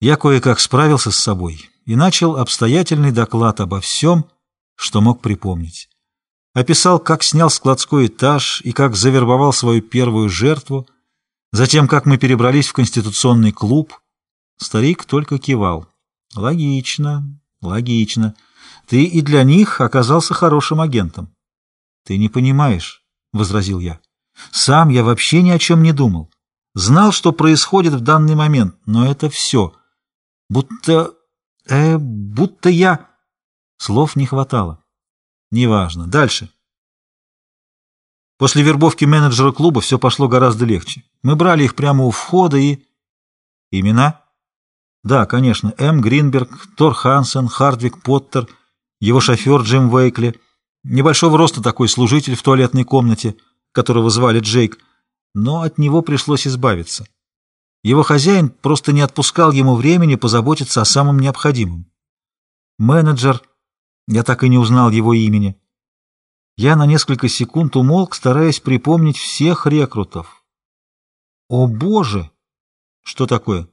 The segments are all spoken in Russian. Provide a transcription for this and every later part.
Я кое-как справился с собой и начал обстоятельный доклад обо всем, что мог припомнить. Описал, как снял складской этаж и как завербовал свою первую жертву, затем, как мы перебрались в конституционный клуб. Старик только кивал. Логично, логично. Ты и для них оказался хорошим агентом. Ты не понимаешь, — возразил я. Сам я вообще ни о чем не думал. Знал, что происходит в данный момент, но это все. Будто... э, будто я... Слов не хватало. Неважно. Дальше. После вербовки менеджера клуба все пошло гораздо легче. Мы брали их прямо у входа и... Имена? Да, конечно. М. Гринберг, Тор Хансен, Хардвик Поттер, его шофер Джим Вейкли, небольшого роста такой служитель в туалетной комнате, которого звали Джейк, но от него пришлось избавиться. Его хозяин просто не отпускал ему времени позаботиться о самом необходимом. Менеджер, я так и не узнал его имени. Я на несколько секунд умолк, стараясь припомнить всех рекрутов. О боже! Что такое?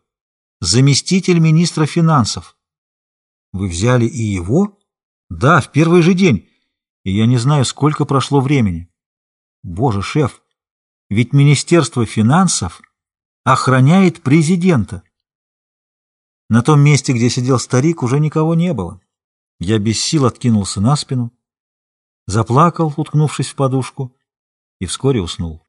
Заместитель министра финансов. Вы взяли и его? Да, в первый же день. И я не знаю, сколько прошло времени. Боже, шеф, ведь Министерство финансов охраняет президента. На том месте, где сидел старик, уже никого не было. Я без сил откинулся на спину, заплакал, уткнувшись в подушку, и вскоре уснул.